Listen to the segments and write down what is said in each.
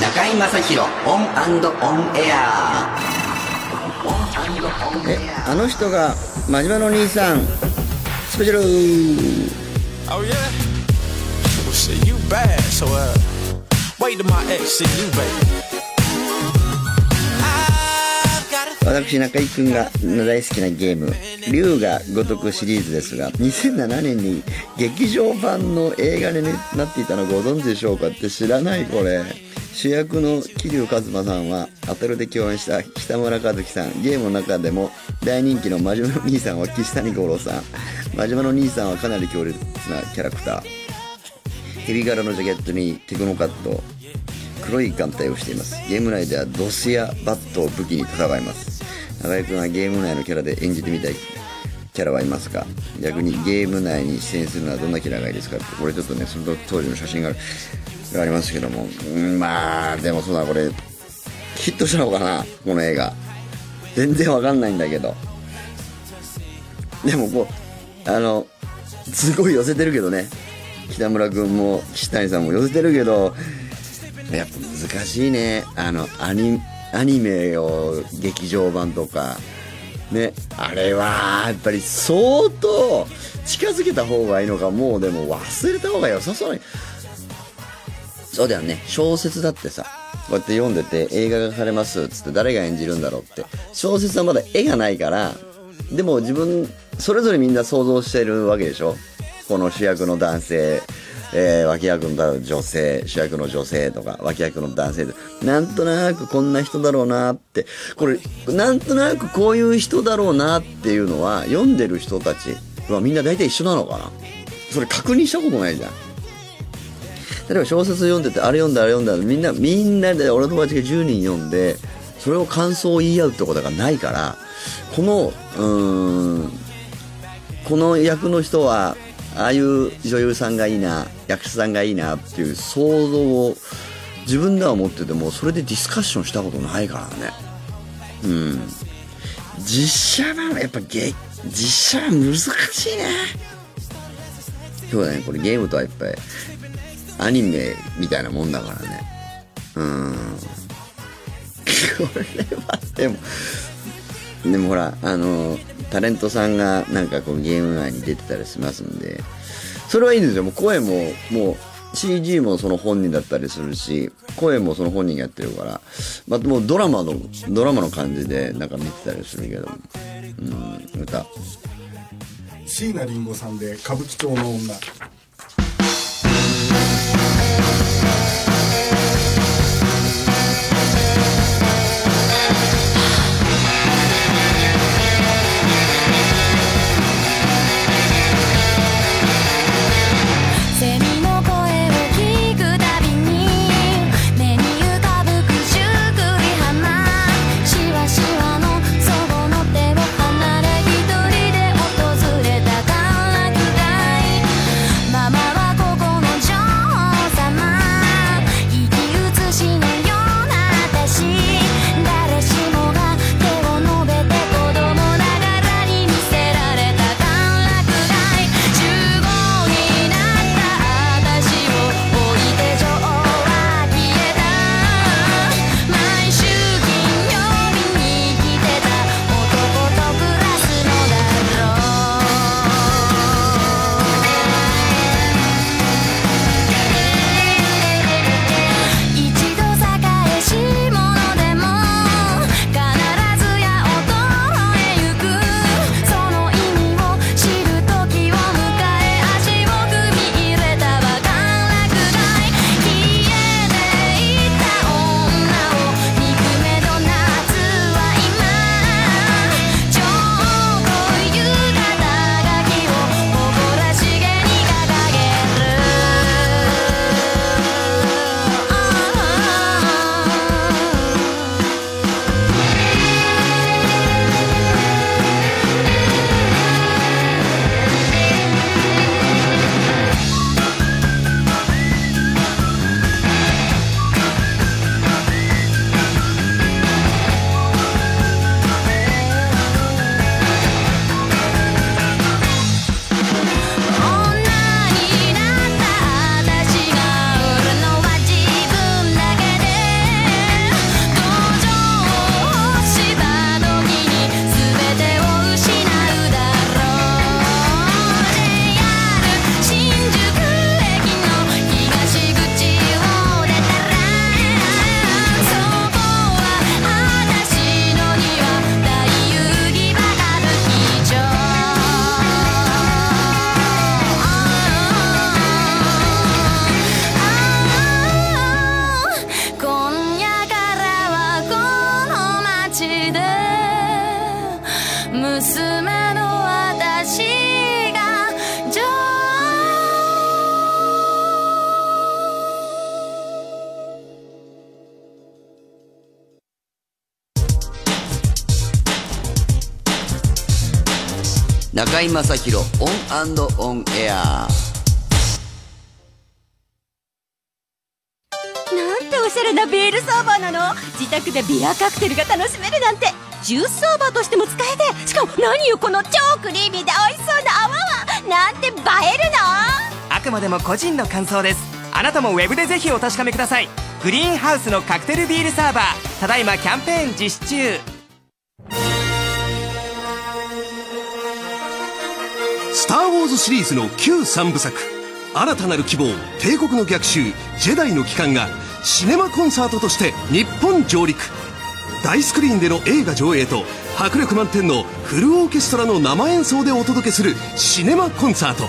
中居正広オンオンエアえあの人が真島の兄さんスペシャル Oh yeah? Well shit, you bad, so uh wait till my ex see you, baby. 私中居君が大好きなゲーム「龍が如く」シリーズですが2007年に劇場版の映画になっていたのご存知でしょうかって知らないこれ。主役の桐生一馬さんはアタルで共演した北村一樹さん。ゲームの中でも大人気の真島の兄さんは岸谷五郎さん。真島の兄さんはかなり強烈なキャラクター。ヘビ柄のジャケットにテクノカット黒い眼帯をしています。ゲーム内ではドスやバットを武器に戦います。中居君はゲーム内のキャラで演じてみたいキャラはいますか？逆にゲーム内に出演するのはどんなキャラがいいですか？ってこれちょっとねその当時の写真がありますけども。んまあでもそうだこれ。ヒットしたのかな？この映画。全然わかんないんだけど。でもこうあのすごい寄せてるけどね。北村君も岸谷さんも寄せてるけど。やっぱ難しいね。あのアニアニメを劇場版とかねあれはやっぱり相当近づけた方がいいのかもうでも忘れた方が良さそう。にそうだよね。小説だってさこうやって読んでて映画がされますっつって誰が演じるんだろうって。小説はまだ絵がないからでも自分それぞれみんな想像してるわけでしょ。この主役の男性えー脇役の女性主役の女性とか脇役の男性なんとなくこんな人だろうなってこれなんとなくこういう人だろうなっていうのは読んでる人たちはみんな大体一緒なのかな？それ確認したことないじゃん。例えば小説読んでてあれ読んだあれ読んだみんなみんなで俺の友達が10人読んでそれを感想を言い合うってことがないからこのうーんこの役の人はああいう女優さんがいいな役者さんがいいなっていう想像を自分では持っててもそれでディスカッションしたことないからね。うん。実写版やっぱゲ実写版難しいね。そうだねこれゲームとはやっぱりアニメみたいなもんだからね。うん。これはでもでもほらあのタレントさんがなんかこうゲーム内に出てたりしますんでそれはいいんですよ。もう声ももう CG もその本人だったりするし声もその本人がやってるから、まあ、もうドラマのドラマの感じでなんか見てたりするけどうん歌椎名林檎さんで歌舞伎町の女。井正広オンオンエア。なんておしゃれなビールサーバーなの。自宅でビアカクテルが楽しめるなんて。ジュースサーバーとしても使えてしかも何よこの超クリーミーで美味しそうな泡は。なんて映えるの。あくまでも個人の感想です。あなたもウェブでぜひお確かめください。グリーンハウスのカクテルビールサーバー。ただいまキャンペーン実施中スター・ウォーズシリーズの旧3部作。新たなる希望帝国の逆襲ジェダイの帰還がシネマコンサートとして日本上陸。大スクリーンでの映画上映と迫力満点のフルオーケストラの生演奏でお届けするシネマコンサート。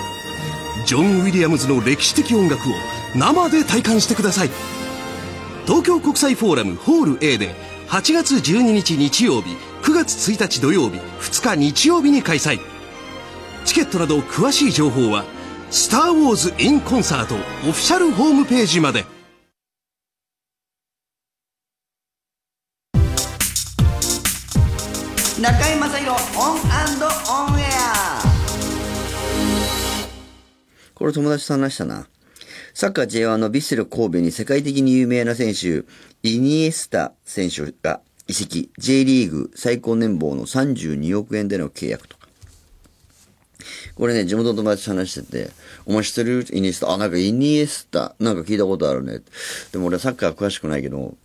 ジョン・ウィリアムズの歴史的音楽を生で体感してください。東京国際フォーラムホール A で8月12日日曜日9月1日土曜日2日日曜日に開催。チケットなど詳しい情報は「スター・ウォーズ・イン・コンサート」オフィシャルホームページまで中居正広オンオンエアこれ友達と話したな。サッカー J1 のヴィッセル神戸に世界的に有名な選手、イニエスタ選手が移籍、J リーグ最高年俸の32億円での契約とか。これね、地元の友達と話してて、お前知ってる？イニエスタ。あ、なんかイニエスタ、なんか聞いたことあるね。でも俺サッカー詳しくないけど、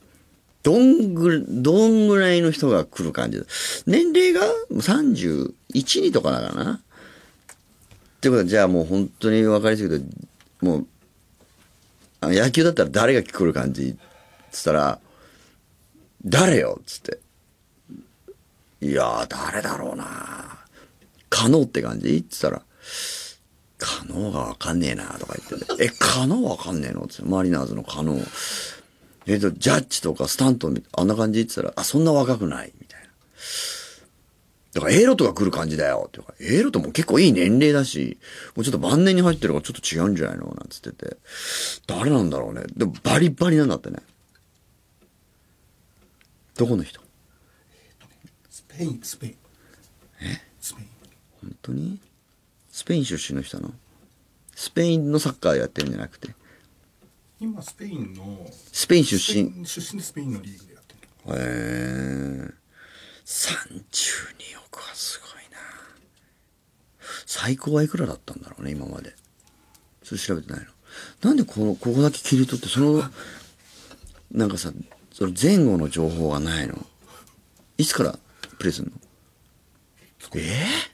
どんぐ、どんぐらいの人が来る感じだ。年齢が31、2とかだからな。ってことは、じゃあもう本当に分かりすいけど、もう、あの野球だったら誰が来る感じつったら、誰よ？っつって。いや、誰だろうな可能って感じ？つったら、可能がわかんねえなとか言ってて、え、可能わかんねえの？つって、マリナーズの可能。えっと、ジャッジとかスタントンみあんな感じ？って言ったら、あ、そんな若くない。みたいな。だから A ロットが来る感じだよ。っていうか、A ロットも結構いい年齢だし、もうちょっと晩年に入ってるからちょっと違うんじゃないの？なんつってて。誰なんだろうね。でもバリバリなんだってね。どこの人？スペインスペイン。え？スペイン本当に？スペイン出身の人なの？スペインのサッカーやってるんじゃなくて？今スペインのスペイン出身？出身でスペインのリーグでやってるへえ。32億はすごいな。最高はいくらだったんだろうね、今まで。それ調べてないの？なんでこの、ここだけ切り取って、その、なんかさ、その前後の情報がないの？いつからプレイすんの？えー、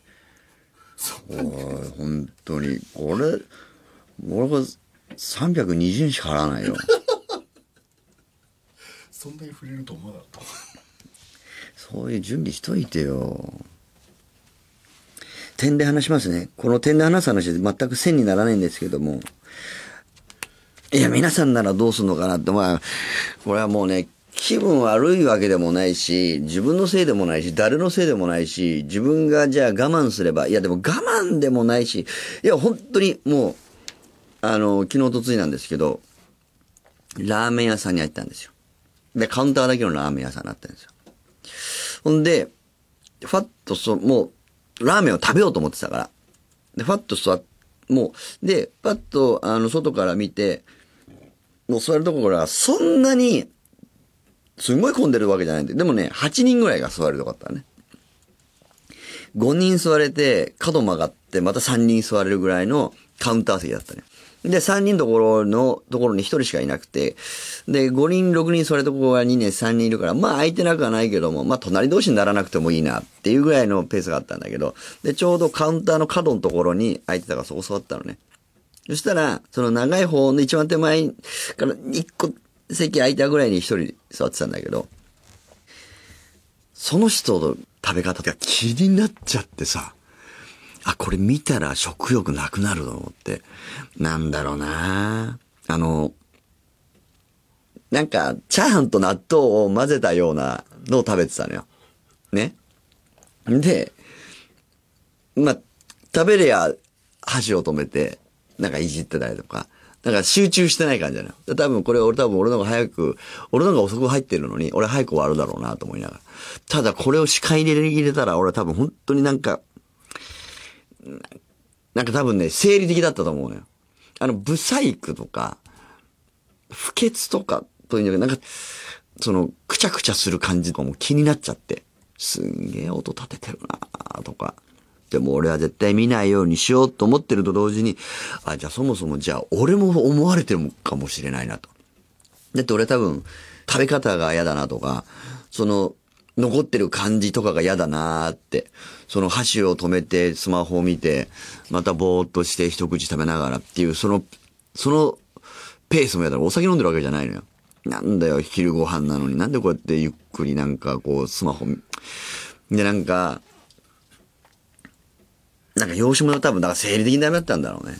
おい、本当に。俺、俺が320円しか払わないよ。そんなに触れると思わなかったそういう準備しといてよ。点で話しますね。この点で話す話で全く線にならないんですけども。いや、皆さんならどうするのかなって、まあ、これはもうね、気分悪いわけでもないし、自分のせいでもないし、誰のせいでもないし、自分がじゃあ我慢すれば、いやでも我慢でもないし、いや本当にもう、あの、昨日とついなんですけど、ラーメン屋さんに入ったんですよ。で、カウンターだけのラーメン屋さんになったんですよ。ほんで、ファッとそ、もう、ラーメンを食べようと思ってたから。で、ファッと座っ、もう、で、パッと、あの、外から見て、もう座るところがそんなに、すごい混んでるわけじゃないんで。でもね、8人ぐらいが座るとこだったね。5人座れて、角曲がって、また3人座れるぐらいのカウンター席だったね。で、3人のところのところに1人しかいなくて、で、5人、6人座れるところが2年3人いるから、まあ空いてなくはないけども、まあ隣同士にならなくてもいいなっていうぐらいのペースがあったんだけど、で、ちょうどカウンターの角のところに空いてたからそこ座ったのね。そしたら、その長い方の一番手前から1個席空いたぐらいに1人座ってたんだけど、その人の食べ方が気になっちゃってさ、あ、これ見たら食欲なくなると思って。なんだろうなあの、なんか、チャーハンと納豆を混ぜたようなのを食べてたのよ。ね。で、まあ、食べりゃ箸を止めて、なんかいじってたりとか、なんか集中してない感じだよ。で多分これ俺多分俺の方が早く、俺の方が遅く入ってるのに、俺早く終わるだろうなと思いながら。ただこれを視界に入れたら俺は多分本当になんか、なんか多分ね、生理的だったと思うのよ。あの、ブサイクとか、不潔とかというなんか、その、くちゃくちゃする感じとかも気になっちゃって、すんげえ音立ててるなとか。でも俺は絶対見ないようにしようと思ってると同時に、あ、じゃあそもそもじゃあ俺も思われてるかもしれないなと。だって俺多分、食べ方が嫌だなとか、その、残ってる感じとかが嫌だなーって。その箸を止めてスマホを見て、またぼーっとして一口食べながらっていう、その、そのペースも嫌だ。お酒飲んでるわけじゃないのよ。なんだよ、昼ご飯なのに。なんでこうやってゆっくりなんかこう、スマホ、で、なんか、なんか養子も多分、だから生理的にダメだったんだろうね。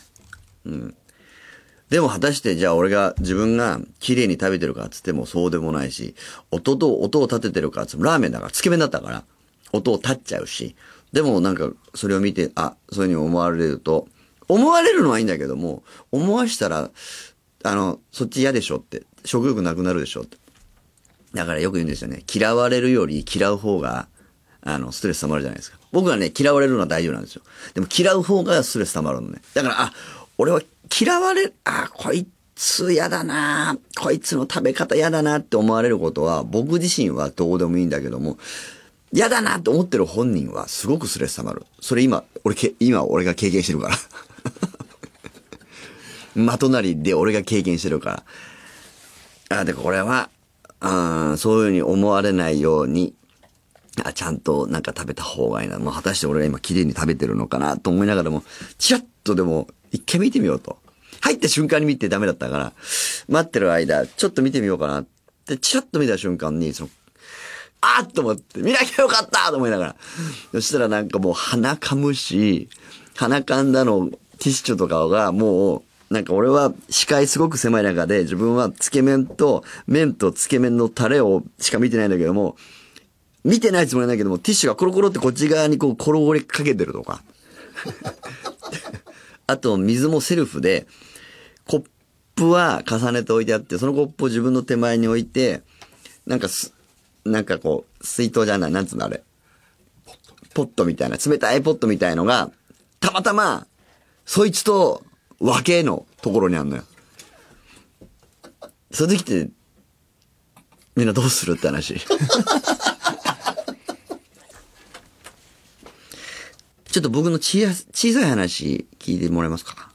うん。でも果たしてじゃあ俺が自分が綺麗に食べてるかっつってもそうでもないし、音と、音を立ててるかっつってもラーメンだから、つけ麺だったから、音を立っちゃうし、でもなんかそれを見て、あ、そういうふうに思われると、思われるのはいいんだけども、思わしたら、あの、そっち嫌でしょって、食欲なくなるでしょって。だからよく言うんですよね。嫌われるより嫌う方が、あの、ストレス溜まるじゃないですか。僕はね、嫌われるのは大丈夫なんですよ。でも嫌う方がストレス溜まるのね。だから、あ、俺は嫌われ、あ、こいつ嫌だなこいつの食べ方嫌だなって思われることは、僕自身はどうでもいいんだけども、嫌だなって思ってる本人はすごくストレス溜まる。それ今、俺け、今俺が経験してるから。まとなりで俺が経験してるから。あ、で、これは、うん、そういうふうに思われないように、あ、ちゃんとなんか食べた方がいいな。もう果たして俺が今綺麗に食べてるのかなと思いながらも、チラッとでも一回見てみようと。入った瞬間に見てダメだったから、待ってる間、ちょっと見てみようかなって、チラッと見た瞬間に、その、あーっと思って、見なきゃよかったと思いながら。そしたらなんかもう鼻かむし、鼻かんだのティッシュとかがもう、なんか俺は視界すごく狭い中で自分はつけ麺と麺とつけ麺のタレをしか見てないんだけども、見てないつもりなんだけども、ティッシュがコロコロってこっち側にこう転がりかけてるとか。あと、水もセルフで、コップは重ねて置いてあって、そのコップを自分の手前に置いて、なんかす、なんかこう、水筒じゃない、なんつうのあれ。ポットみたいな、冷たいポットみたいのが、たまたま、そいつと分けのところにあんのよ。そういう時って、みんなどうするって話。ちょっと僕の小さい話聞いてもらえますか？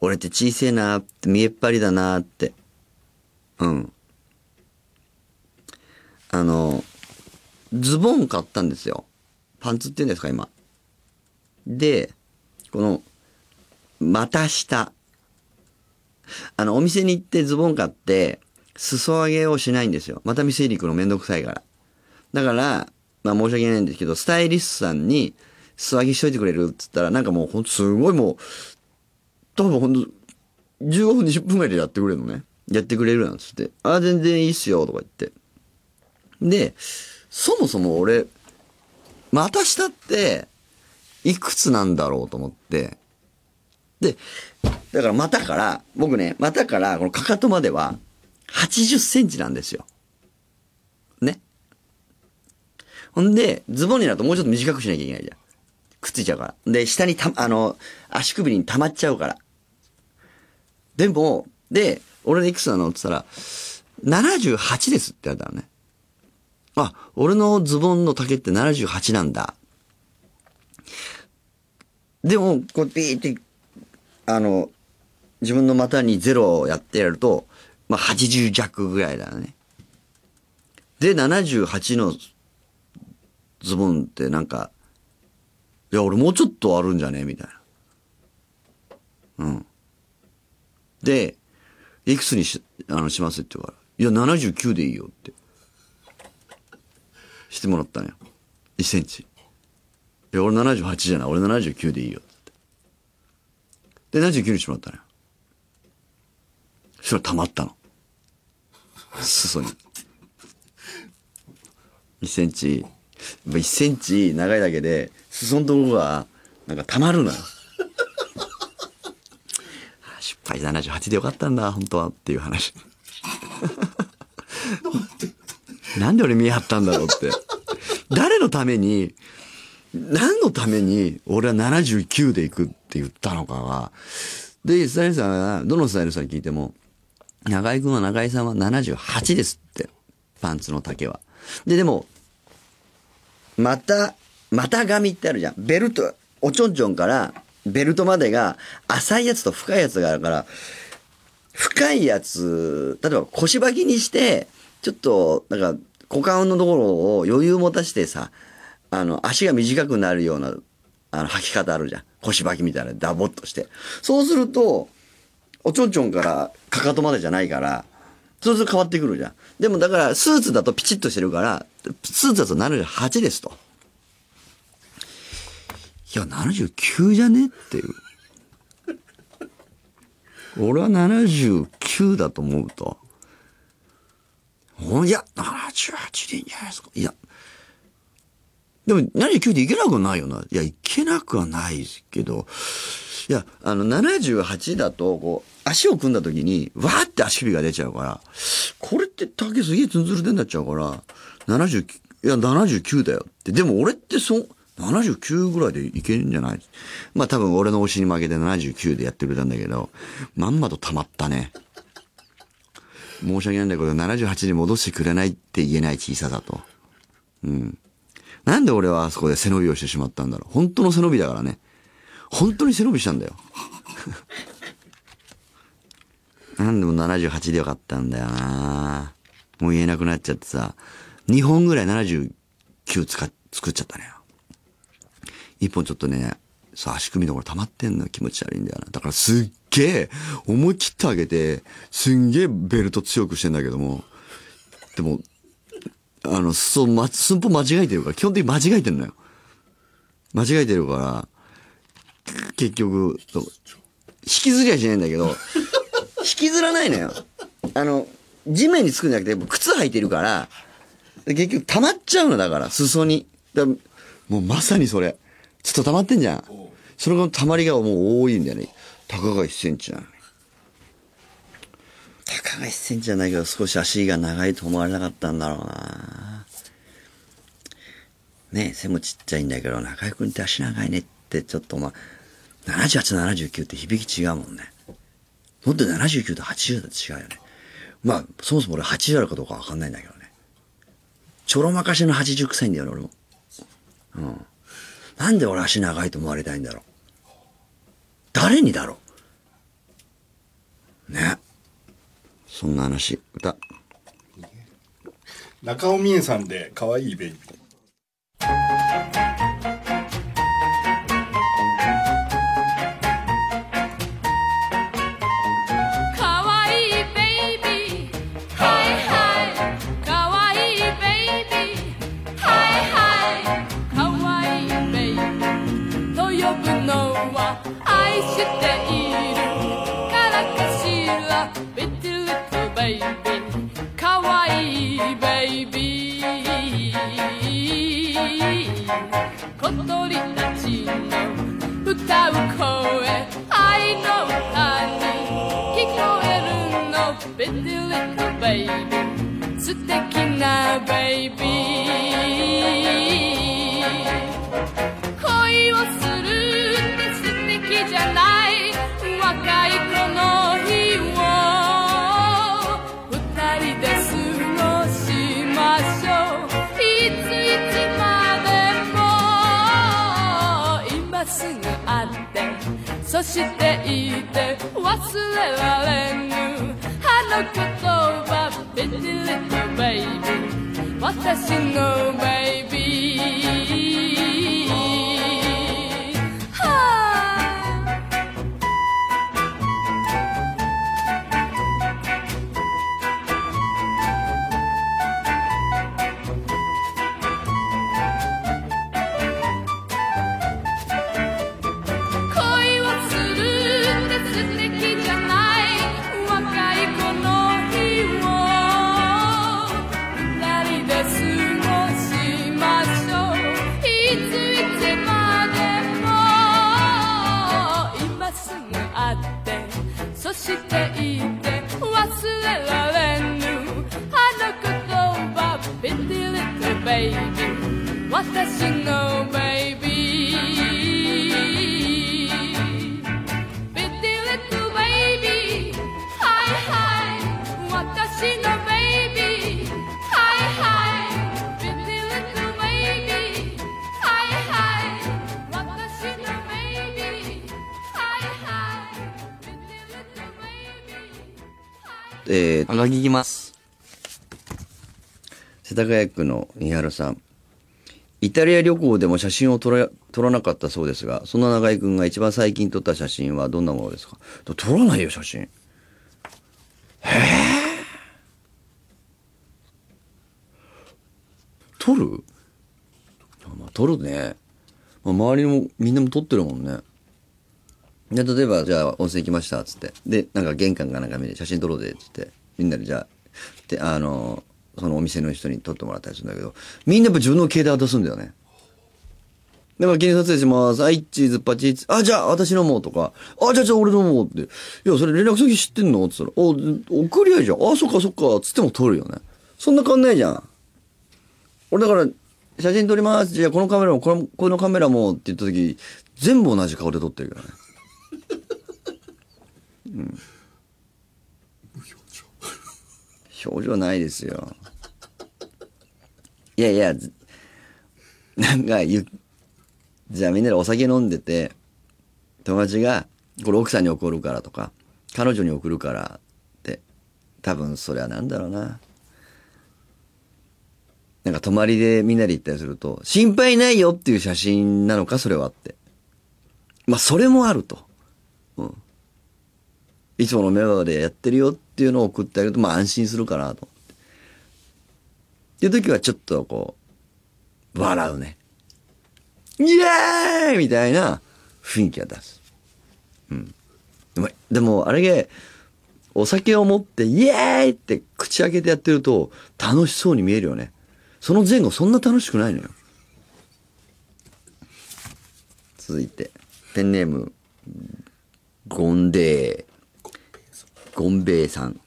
俺って小せえなーって見えっ張りだなーって。うん。あの、ズボン買ったんですよ。パンツって言うんですか、今？で、この、股下。あの、お店に行ってズボン買って、裾上げをしないんですよ。また店に行くのめんどくさいから。だから、まあ申し訳ないんですけど、スタイリストさんに、素揚げしといてくれるって言ったら、なんかもうほんとすごいもう、多分ほんと、15分20分ぐらいでやってくれるのね。やってくれるなんつって。ああ、全然いいっすよ、とか言って。で、そもそも俺、股下って、いくつなんだろうと思って。で、だから股から、僕ね、股からこのかかとまでは、80センチなんですよ。ね。ほんで、ズボンになるともうちょっと短くしなきゃいけないじゃん。くっついちゃうから。で、下にた、あの、足首に溜まっちゃうから。でも、で、俺のいくつなのって言ったら、78ですって言われたのね。あ、俺のズボンの丈って78なんだ。でも、こうピーって、あの、自分の股にゼロをやってやると、まあ、80弱ぐらいだね。で、78のズボンってなんか、いや、俺もうちょっとあるんじゃね？みたいな。うん。で、いくつにし、あの、しますって言うから、いや、79でいいよって。してもらったのよ。1センチ。いや、俺78じゃない。俺79でいいよって。で、79にしてもらったのよ。そしたら溜まったの。裾に。1センチ。1センチ長いだけで、裾のとこがなんか溜まるのよ。失敗78でよかったんだ、本当はっていう話。なんで俺見張ったんだろうって。誰のために、何のために俺は79で行くって言ったのかは。で、スタイルさんは、どのスタイルさんに聞いても、中井くんは中井さんは78ですって。パンツの丈は。で、でも、また、股上ってあるじゃん。ベルト、おちょんちょんからベルトまでが浅いやつと深いやつがあるから、深いやつ、例えば腰履きにして、ちょっと、なんか、股間のところを余裕持たしてさ、あの、足が短くなるような、あの、履き方あるじゃん。腰履きみたいな、ダボっとして。そうすると、おちょんちょんからかかとまでじゃないから、そうすると変わってくるじゃん。でもだから、スーツだとピチッとしてるから、スーツだと78ですと。いや、79じゃね？っていう。俺は79だと思うと。いや、78でいいんじゃないですか。いや。でも、79でいけなくはないよな。いや、いけなくはないですけど、いや、あの、78だと、こう、足を組んだ時に、わーって足首が出ちゃうから、これって竹すげえツンツルでになっちゃうから、79、いや、79だよって。でも俺ってそう、79ぐらいでいけるんじゃない？まあ多分俺の推しに負けて79でやってくれたんだけど、まんまと溜まったね。申し訳ないんだけど、78に戻してくれないって言えない小ささと。うん。なんで俺はあそこで背伸びをしてしまったんだろう？本当の背伸びだからね。本当に背伸びしたんだよ。なんでも78でよかったんだよなもう言えなくなっちゃってさ、2本ぐらい79使っ作っちゃったね。1本ちょっとね、さ、足首のところ溜まってんの気持ち悪いんだよな。だからすっげえ、思い切ってあげて、すんげえベルト強くしてんだけども、でも、あの、そう、ま、寸法間違えてるから、基本的に間違えてるのよ。間違えてるから、結局、引きずりはしないんだけど、引きずらないのよ。あの、地面につくんじゃなくて、靴履いてるから、結局溜まっちゃうのだから、裾に。だもうまさにそれ。ちょっと溜まってんじゃん。その溜まりがもう多いんだよね。たかが1センチなのに。たかが1センチじゃないけど、少し足が長いと思われなかったんだろうな。ね背もちっちゃいんだけど、中居君って足長いねって、ちょっとまあ、78、79って響き違うもんね。もっと79と80だと違うよね。まあ、そもそも俺80あるかどうかわかんないんだけど。ちょろまかしの80臭いんだよね、俺も。うん。なんで俺足長いと思われたいんだろう。誰にだろう。ね。そんな話、歌。中尾美恵さんで可愛いベイビーしているからかしら Pretty little baby. かわいいベイビー小鳥たちの歌う声愛の歌に聞こえるの Pretty little baby 素敵なベイビー恋をするゃない若い子の日を二人で過ごしましょういついつまでも今すぐ会ってそしていて忘れられぬあの言葉 Pretty little baby 私のベイビーえー、はがきいきます。世田谷区の三原さん。イタリア旅行でも写真を撮ら撮らなかったそうですが、そんな長井くんが一番最近撮った写真はどんなものですか？撮らないよ、写真。へえ。撮る？まあ、撮るね。まあ、周りもみんなも撮ってるもんね。で、例えば、じゃあ、温泉行きました、つって。で、なんか玄関かなんか見て、写真撮ろうぜ、つって。みんなで、じゃあ、で、あの、そのお店の人に撮ってもらったりするんだけど、みんなやっぱ自分の携帯渡すんだよね。だから、記念撮影します。はい、チーズ、パチー。あ、じゃあ、私のもうとか。あ、じゃあ、じゃあ、俺のもうって。いや、それ連絡先知ってんの？って言ったら、あ、送りゃいじゃん。あ、そっかそっか。つっても撮るよね。そんな変わんないじゃん。俺だから、写真撮ります。じゃあ、このカメラも、この、このカメラもって言った時、全部同じ顔で撮ってるからね。うん。表情ないですよ。いやいや、なんかゆ、じゃあみんなでお酒飲んでて、友達が、これ奥さんに怒るからとか、彼女に送るからって、多分それはなんだろうな。なんか泊まりでみんなで行ったりすると、心配ないよっていう写真なのか、それはって。まあ、それもあると。うん。いつものメンバーでやってるよっていうのを送ってあげると、まあ安心するかなとって。いう時はちょっとこう、笑うね。イエーイみたいな雰囲気は出す。うん。でも、でもあれが、お酒を持ってイエーイって口開けてやってると楽しそうに見えるよね。その前後そんな楽しくないのよ。続いて、ペンネーム、ゴンデー。ゴンベイさん。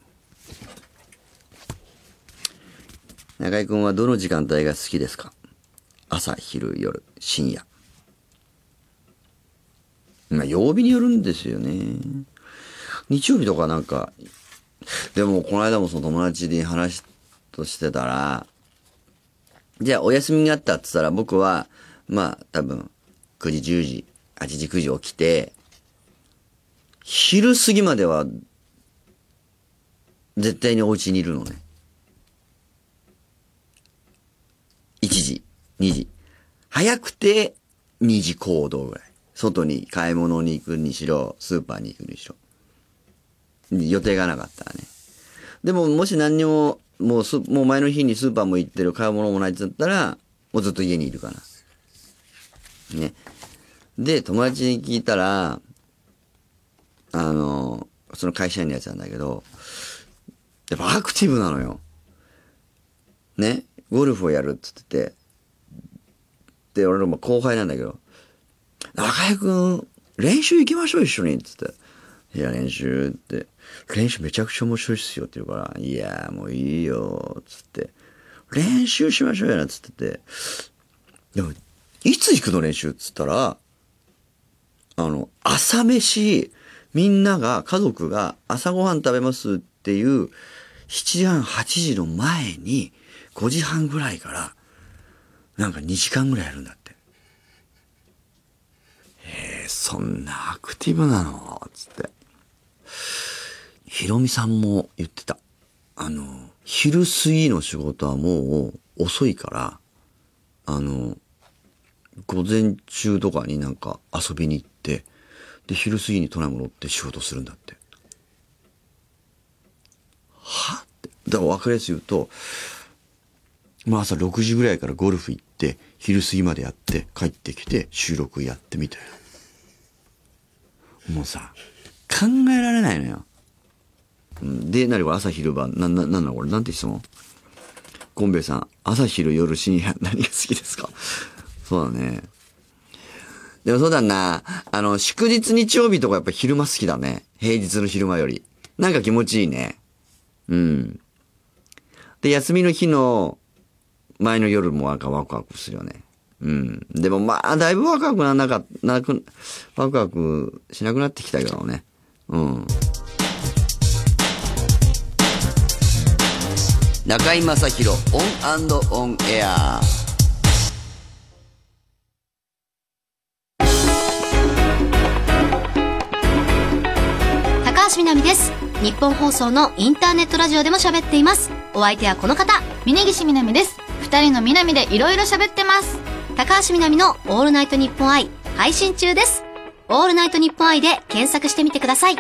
中井くんはどの時間帯が好きですか？朝、昼、夜、深夜。まあ、曜日によるんですよね。日曜日とかなんか、でも、この間もその友達に話としてたら、じゃあお休みがあったって言ったら僕は、まあ多分、9時、10時、8時、9時起きて、昼過ぎまでは、絶対にお家にいるのね。1時、2時。早くて2時行動ぐらい。外に買い物に行くにしろ、スーパーに行くにしろ。予定がなかったらね。でも、もし何にも、もうす、もう前の日にスーパーも行ってる、買い物もないって言ったら、もうずっと家にいるかな。ね。で、友達に聞いたら、あの、その会社員のやつなんだけど、やっぱアクティブなのよ。ね？ゴルフをやるって言ってて、で、俺の後輩なんだけど、中井くん、練習行きましょう、一緒にっ。つって。いや、練習って、練習めちゃくちゃ面白いっすよって言うから、いや、もういいよ、つって。練習しましょうよ、なつってて。でも、いつ行くの練習っつったら、あの、朝飯、みんなが、家族が朝ごはん食べますっていう、7時半、8時の前に、5時半ぐらいから、なんか2時間ぐらいやるんだって。えー、そんなアクティブなの？つって。ひろみさんも言ってた。あの、昼過ぎの仕事はもう遅いから、あの、午前中とかになんか遊びに行って、で、昼過ぎに都内戻って仕事するんだって。は？って。だから分かりやすく言うと、まあ朝6時ぐらいからゴルフ行って、昼過ぎまでやって、帰ってきて、収録やってみたいな。もうさ、考えられないのよ。うんで、なにこれ？朝昼晩、な、な、なんなのこれ？なんて質問？ゴンベイさん、朝昼夜深夜 何が好きですか？そうだね。でもそうだな。あの、祝日日曜日とかやっぱ昼間好きだね。平日の昼間より。なんか気持ちいいね。うん。で、休みの日の前の夜もなんかワクワクするよね。うん。でもまあ、だいぶワクワクななか、なく、ワクワクしなくなってきたけどね。うん。中居正広オンオンエア高橋みなみですニッポン放送のインターネットラジオでも喋っています。お相手はこの方、峯岸みなみです。二人のみなみでいろいろ喋ってます。高橋みなみのオールナイトニッポン i 配信中です。オールナイトニッポン i で検索してみてください。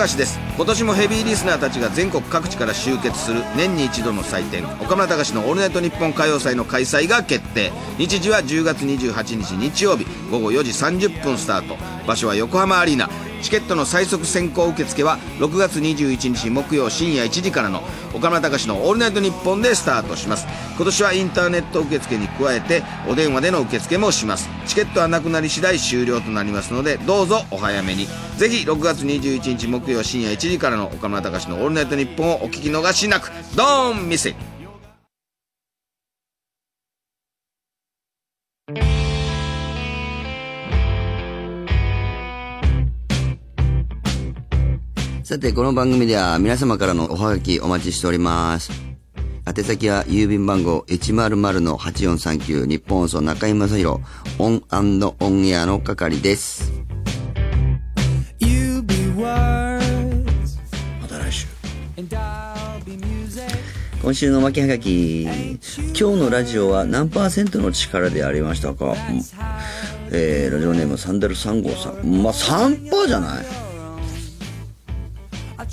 隆です。今年もヘビーリスナーたちが全国各地から集結する年に一度の祭典岡村隆史の「オールナイトニッポン歌謡祭」の開催が決定。日時は10月28日日曜日午後4時30分スタート。場所は横浜アリーナ。チケットの最速先行受付は6月21日木曜深夜1時からの岡村隆史の「オールナイトニッポン」でスタートします。今年はインターネット受付に加えてお電話での受付もします。チケットはなくなり次第終了となりますのでどうぞお早めに。ぜひ6月21日木曜深夜1時からの岡村隆史の「オールナイトニッポン」をお聞き逃しなく。ドーン店さて、この番組では皆様からのおはがきお待ちしております。宛先は郵便番号100-8439ニッポン放送中居正広オンアンドオンエアの係です。また来週。今週の巻きはがき。今日のラジオは何パーセントの力でありましたか？うんえー、ラジオネームサンダル3号さん。まあ、3パーじゃない？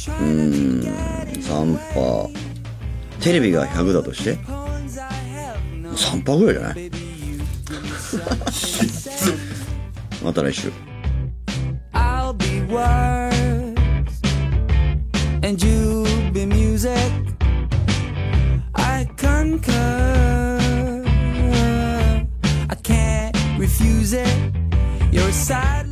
うん、3パー。テレビが100だとして ?3 パーぐらいじゃないまた来週。I'll be words and you'll be music. I concur. I can't refuse it. You're a side